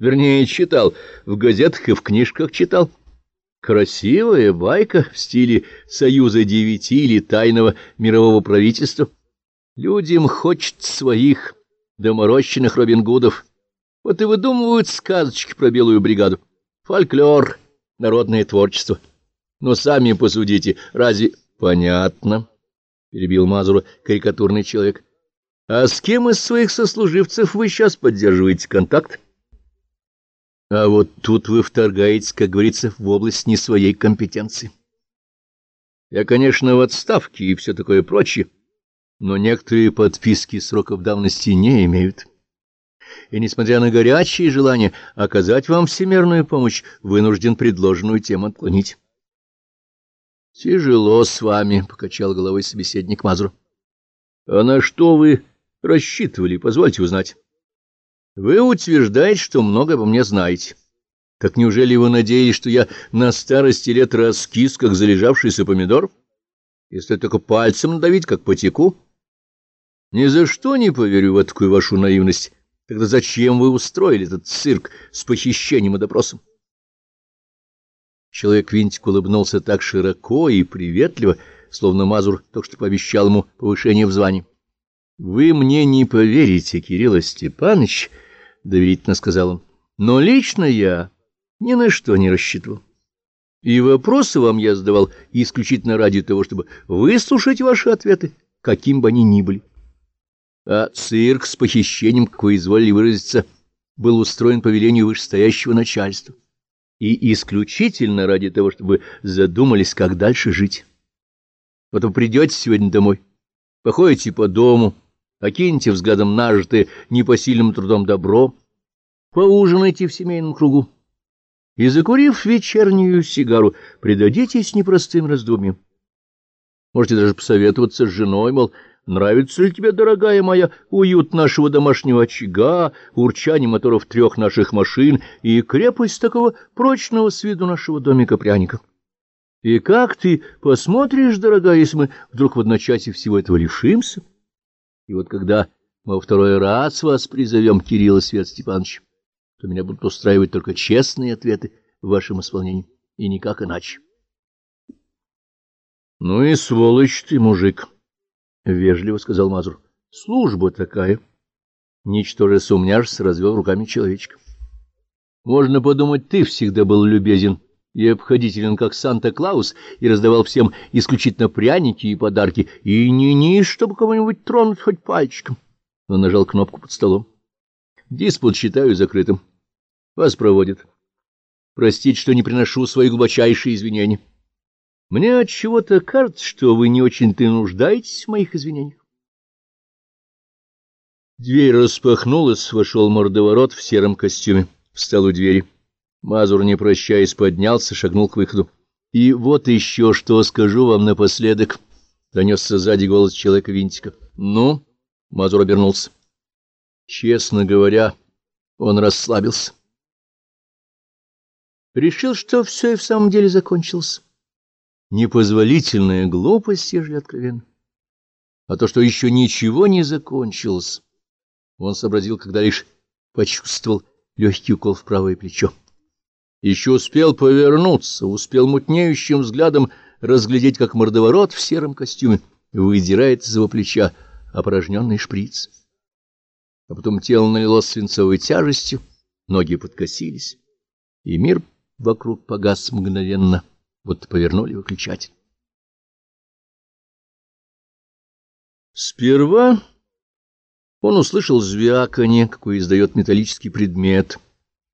Вернее, читал. В газетах и в книжках читал. Красивая байка в стиле «Союза девяти» или «Тайного мирового правительства». Людям хочется своих доморощенных Робин Гудов. Вот и выдумывают сказочки про белую бригаду. Фольклор, народное творчество. Но сами посудите, разве... Понятно, — перебил Мазура карикатурный человек. А с кем из своих сослуживцев вы сейчас поддерживаете контакт? А вот тут вы вторгаетесь, как говорится, в область не своей компетенции. Я, конечно, в отставке и все такое прочее, но некоторые подписки сроков давности не имеют. И, несмотря на горячее желание оказать вам всемирную помощь, вынужден предложенную тему отклонить. — Тяжело с вами, — покачал головой собеседник Мазур. — А на что вы рассчитывали, позвольте узнать? — Вы утверждаете, что много обо мне знаете. Так неужели вы надеялись, что я на старости лет раскис, как залежавшийся помидор? Если только пальцем надавить, как потеку? Ни за что не поверю в такую вашу наивность. Тогда зачем вы устроили этот цирк с похищением и допросом? Человек-винтик улыбнулся так широко и приветливо, словно Мазур только что пообещал ему повышение в звании. — Вы мне не поверите, Кирилл Степанович, — доверительно сказал он, — но лично я ни на что не рассчитывал. И вопросы вам я задавал исключительно ради того, чтобы выслушать ваши ответы, каким бы они ни были. А цирк с похищением, как вы изволили выразиться, был устроен по велению вышестоящего начальства и исключительно ради того, чтобы задумались, как дальше жить. Вот вы придете сегодня домой, походите по дому, окинете взглядом нажитое непосильным трудом добро, поужинайте в семейном кругу и, закурив вечернюю сигару, предадитесь непростым раздумьям. Можете даже посоветоваться с женой, мол, Нравится ли тебе, дорогая моя, уют нашего домашнего очага, урчание моторов трех наших машин и крепость такого прочного с виду нашего домика-пряника? И как ты посмотришь, дорогая, если мы вдруг в одночасье всего этого лишимся? И вот когда мы во второй раз вас призовем, Кирилл и Свет Степанович, то меня будут устраивать только честные ответы в вашем исполнении, и никак иначе. — Ну и сволочь ты, мужик! —— вежливо сказал Мазур. — Служба такая. Ничтоже сумняшься, развел руками человечка. Можно подумать, ты всегда был любезен и обходителен, как Санта-Клаус, и раздавал всем исключительно пряники и подарки, и не ни, чтобы кого-нибудь тронуть хоть пальчиком. Он нажал кнопку под столом. Диспут считаю закрытым. Вас проводят. Простите, что не приношу свои глубочайшие извинения. Мне от чего то кажется, что вы не очень-то нуждаетесь в моих извинениях. Дверь распахнулась, вошел мордоворот в сером костюме, встал у двери. Мазур, не прощаясь, поднялся, шагнул к выходу. — И вот еще что скажу вам напоследок, — донесся сзади голос человека-винтика. — Ну? — Мазур обернулся. Честно говоря, он расслабился. Решил, что все и в самом деле закончилось непозволительная глупость, ежели откровенно. А то, что еще ничего не закончилось, он сообразил, когда лишь почувствовал легкий укол в правое плечо. Еще успел повернуться, успел мутнеющим взглядом разглядеть, как мордоворот в сером костюме выдирает из его плеча опорожненный шприц. А потом тело налилось свинцовой тяжестью, ноги подкосились, и мир вокруг погас мгновенно будто повернули выключатель. Сперва он услышал звяканье, какое издает металлический предмет,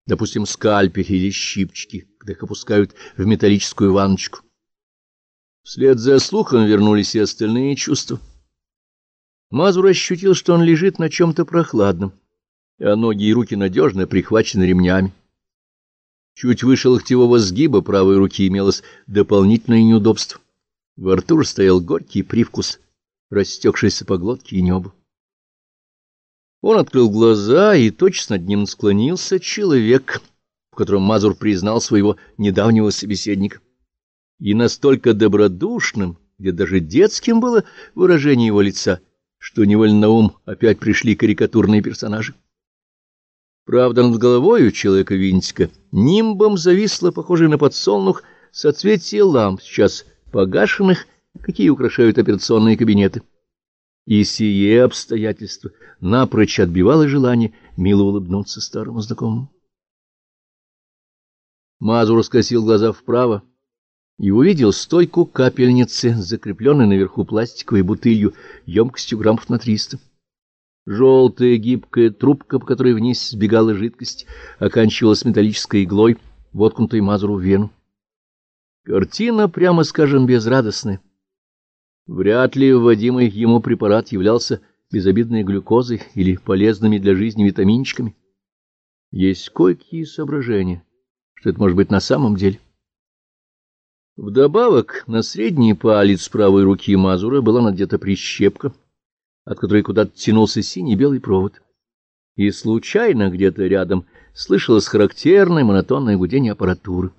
допустим, скальпель или щипчики, когда их опускают в металлическую ванночку. Вслед за слухом вернулись и остальные чувства. Мазур ощутил, что он лежит на чем-то прохладном, а ноги и руки надежно прихвачены ремнями. Чуть выше локтевого сгиба правой руки имелось дополнительное неудобство. Во рту стоял горький привкус, растекшийся по глотке и небу. Он открыл глаза, и точно над ним склонился человек, в котором Мазур признал своего недавнего собеседника. И настолько добродушным, где даже детским было выражение его лица, что невольно на ум опять пришли карикатурные персонажи. Правда, над головой у человека-винтика нимбом зависло, похожее на подсолнух, соцветие ламп, сейчас погашенных, какие украшают операционные кабинеты. И сие обстоятельство напрочь отбивало желание мило улыбнуться старому знакомому. Мазур скосил глаза вправо и увидел стойку капельницы, закрепленной наверху пластиковой бутылью емкостью граммов на триста. Желтая гибкая трубка, по которой вниз сбегала жидкость, оканчивалась металлической иглой, воткнутой Мазуру в вену. Картина, прямо скажем, безрадостная. Вряд ли вводимый ему препарат являлся безобидной глюкозой или полезными для жизни витаминчиками. Есть кое-какие соображения, что это может быть на самом деле. Вдобавок на средний палец правой руки Мазура была надета прищепка, от которой куда-то тянулся синий белый провод. И случайно где-то рядом слышалось характерное монотонное гудение аппаратуры.